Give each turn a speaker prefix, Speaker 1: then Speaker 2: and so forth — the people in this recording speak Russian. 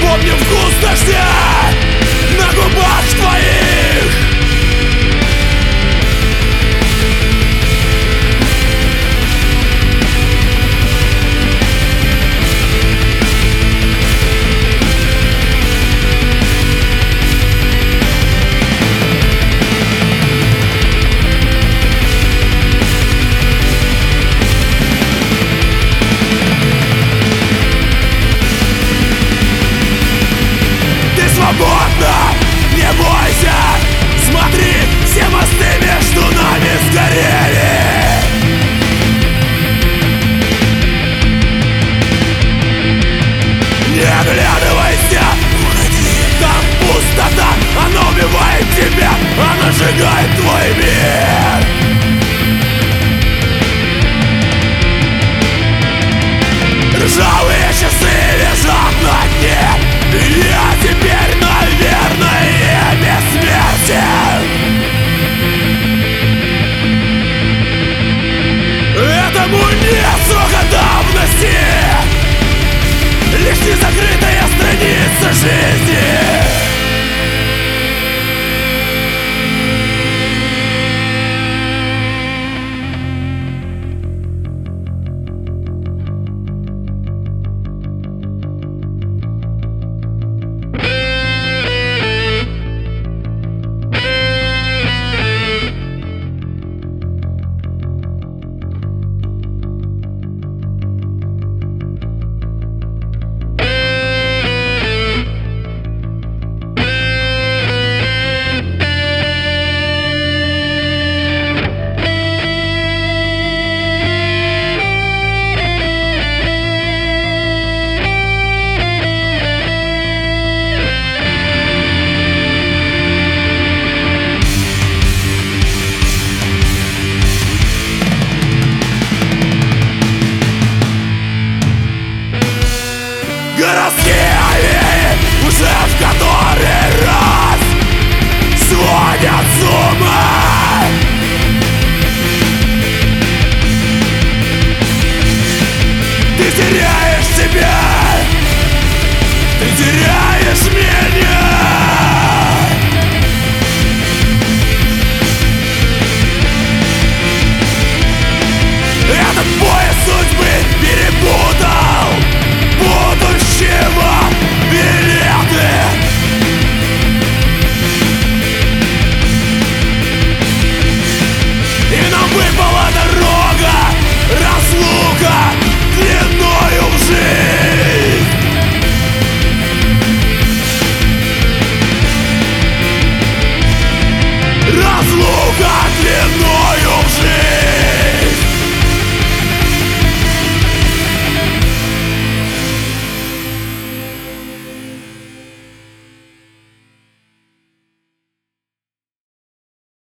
Speaker 1: помню вкус дождя На губах твоих сжигает твой мир